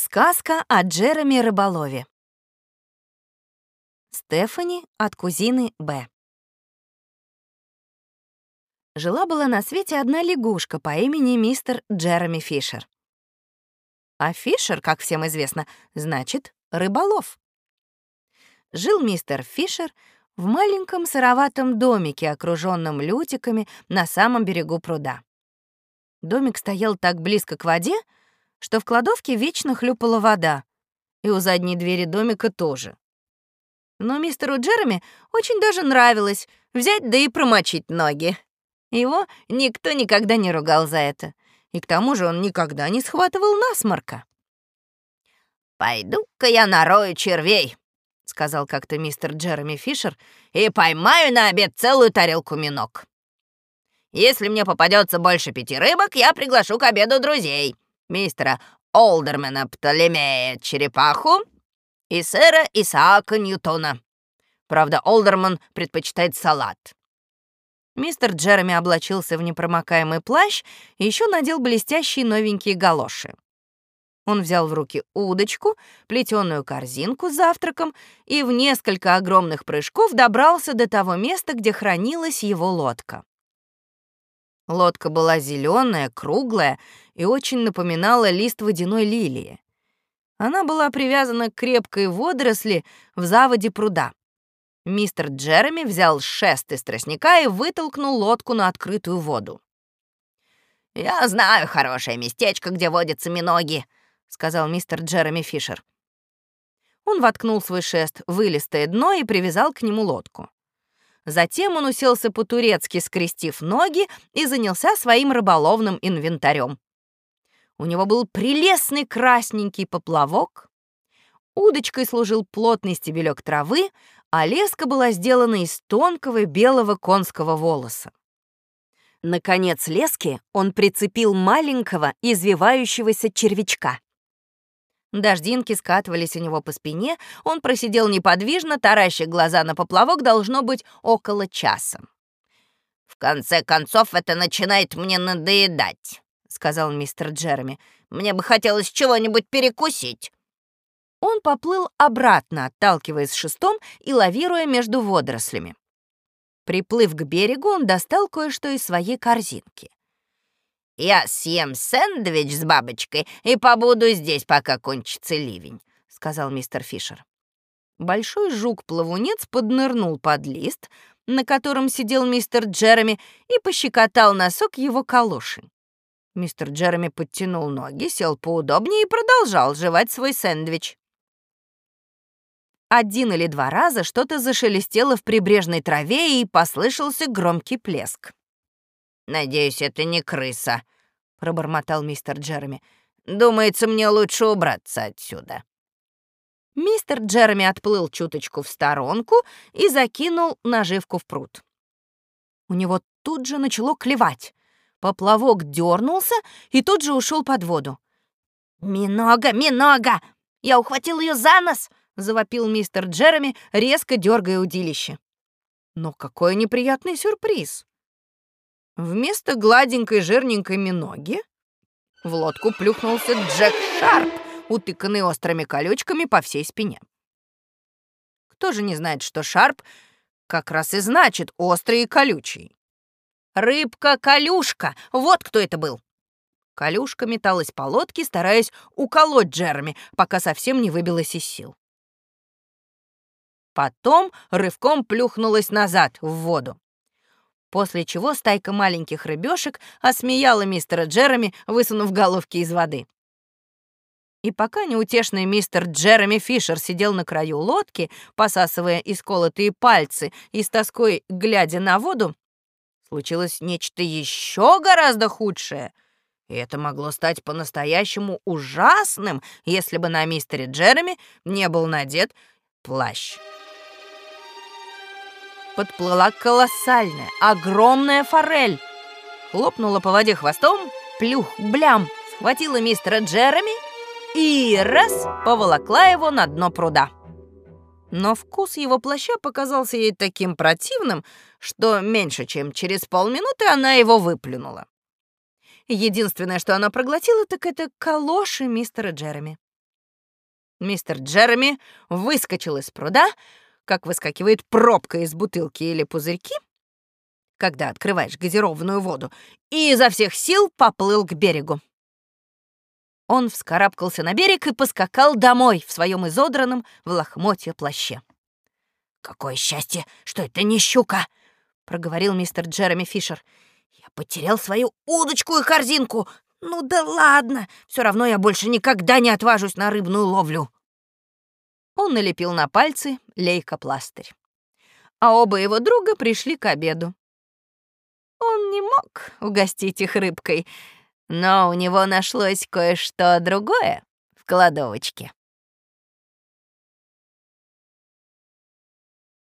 Сказка о Джереми Рыболове. Стефани от кузины Б. Жила-была на свете одна лягушка по имени мистер Джереми Фишер. А Фишер, как всем известно, значит рыболов. Жил мистер Фишер в маленьком сыроватом домике, окруженном лютиками на самом берегу пруда. Домик стоял так близко к воде, что в кладовке вечно хлюпала вода, и у задней двери домика тоже. Но мистеру Джереми очень даже нравилось взять да и промочить ноги. Его никто никогда не ругал за это, и к тому же он никогда не схватывал насморка. «Пойду-ка я нарою червей», — сказал как-то мистер Джереми Фишер, «и поймаю на обед целую тарелку минок. Если мне попадется больше пяти рыбок, я приглашу к обеду друзей мистера Олдермена Птолемея Черепаху и сэра Исаака Ньютона. Правда, Олдерман предпочитает салат. Мистер Джереми облачился в непромокаемый плащ и еще надел блестящие новенькие галоши. Он взял в руки удочку, плетеную корзинку с завтраком и в несколько огромных прыжков добрался до того места, где хранилась его лодка. Лодка была зеленая, круглая и очень напоминала лист водяной лилии. Она была привязана к крепкой водоросли в заводе пруда. Мистер Джереми взял шест из тростника и вытолкнул лодку на открытую воду. «Я знаю хорошее местечко, где водятся миноги», — сказал мистер Джереми Фишер. Он воткнул свой шест в вылистое дно и привязал к нему лодку. Затем он уселся по-турецки, скрестив ноги, и занялся своим рыболовным инвентарем. У него был прелестный красненький поплавок, удочкой служил плотный стебелек травы, а леска была сделана из тонкого белого конского волоса. Наконец лески он прицепил маленького извивающегося червячка. Дождинки скатывались у него по спине, он просидел неподвижно, тараща глаза на поплавок, должно быть, около часа. «В конце концов, это начинает мне надоедать», — сказал мистер Джереми. «Мне бы хотелось чего-нибудь перекусить». Он поплыл обратно, отталкиваясь шестом и лавируя между водорослями. Приплыв к берегу, он достал кое-что из своей корзинки. Я съем сэндвич с бабочкой и побуду здесь, пока кончится ливень», — сказал мистер Фишер. Большой жук-плавунец поднырнул под лист, на котором сидел мистер Джереми, и пощекотал носок его калоши. Мистер Джереми подтянул ноги, сел поудобнее и продолжал жевать свой сэндвич. Один или два раза что-то зашелестело в прибрежной траве, и послышался громкий плеск. «Надеюсь, это не крыса», — пробормотал мистер Джереми. «Думается, мне лучше убраться отсюда». Мистер Джереми отплыл чуточку в сторонку и закинул наживку в пруд. У него тут же начало клевать. Поплавок дернулся и тут же ушел под воду. «Минога, минога! Я ухватил ее за нос!» — завопил мистер Джереми, резко дергая удилище. Но какой неприятный сюрприз! Вместо гладенькой жирненькой миноги в лодку плюхнулся Джек Шарп, утыканный острыми колючками по всей спине. Кто же не знает, что Шарп как раз и значит острый и колючий? Рыбка-колюшка, вот кто это был. Колюшка металась по лодке, стараясь уколоть Джереми, пока совсем не выбилась из сил. Потом рывком плюхнулась назад, в воду после чего стайка маленьких рыбешек осмеяла мистера Джереми, высунув головки из воды. И пока неутешный мистер Джереми Фишер сидел на краю лодки, посасывая исколотые пальцы и с тоской глядя на воду, случилось нечто еще гораздо худшее. И это могло стать по-настоящему ужасным, если бы на мистере Джереми не был надет плащ подплыла колоссальная, огромная форель. Хлопнула по воде хвостом, плюх, блям, схватила мистера Джереми и раз поволокла его на дно пруда. Но вкус его плаща показался ей таким противным, что меньше чем через полминуты она его выплюнула. Единственное, что она проглотила, так это калоши мистера Джереми. Мистер Джереми выскочил из пруда, как выскакивает пробка из бутылки или пузырьки, когда открываешь газированную воду, и изо всех сил поплыл к берегу. Он вскарабкался на берег и поскакал домой в своем изодранном в лохмотье плаще. «Какое счастье, что это не щука!» — проговорил мистер Джереми Фишер. «Я потерял свою удочку и корзинку. Ну да ладно, все равно я больше никогда не отважусь на рыбную ловлю». Он налепил на пальцы лейкопластырь. А оба его друга пришли к обеду. Он не мог угостить их рыбкой, но у него нашлось кое-что другое в кладовочке.